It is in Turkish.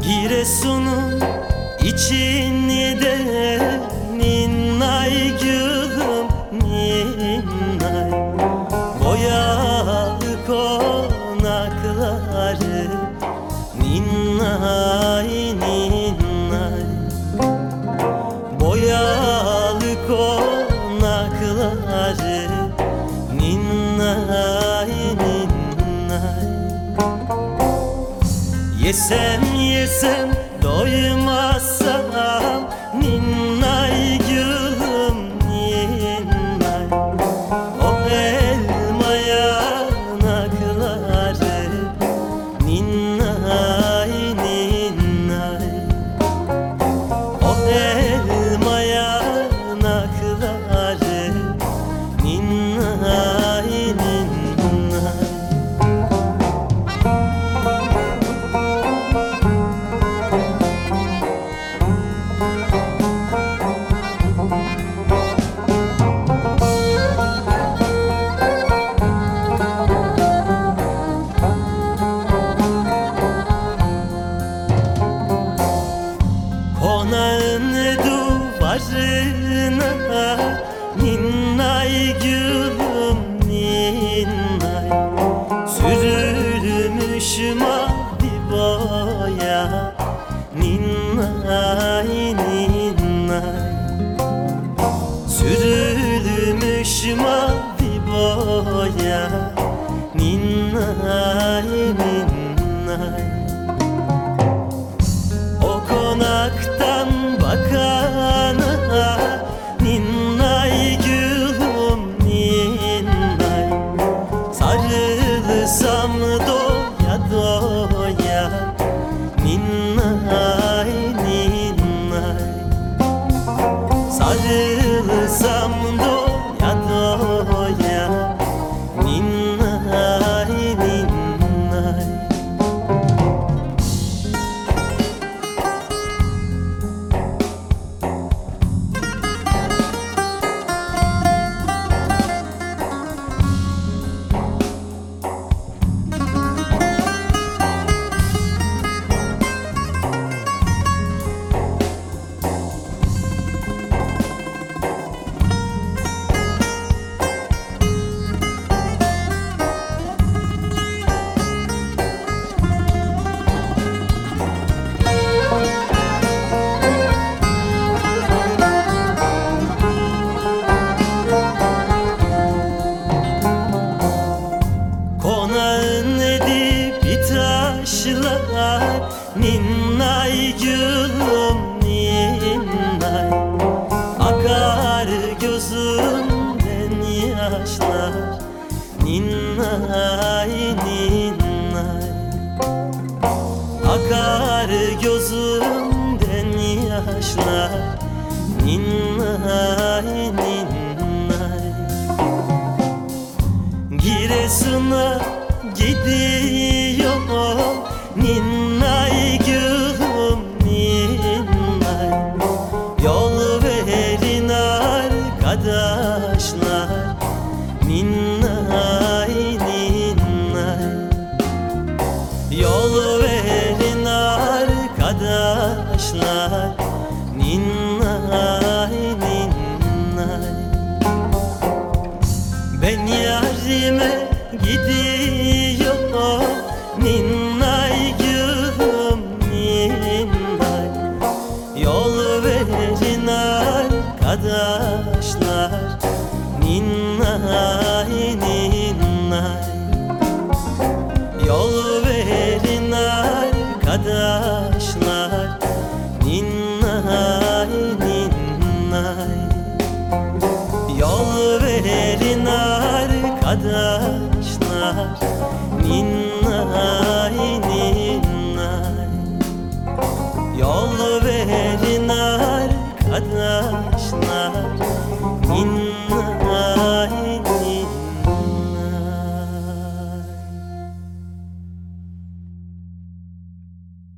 Giresun'un içini de ninnay gülüm ninnay Boyalı konakları ninnay konakları Ninnay ninnay. Yesem yesem doymazsam Ninnay duvarına Ninnay gülüm ninnay. Sürülmüş mavi boya Ninnay ninnay. Sürülmüş mavi boya ninnay doya Ninnay Ninnay gülüm ninnay. Akar gözümden yaşlar. Ninnay ninnay. Akar gözümden yaşlar. Ninnay ninnay. Giresun'a gidiyor Ninnay arkadaşlar Ninnay ninnay. Yol verin arkadaşlar. Ninnay ninnay. Ben yarime gidiyorum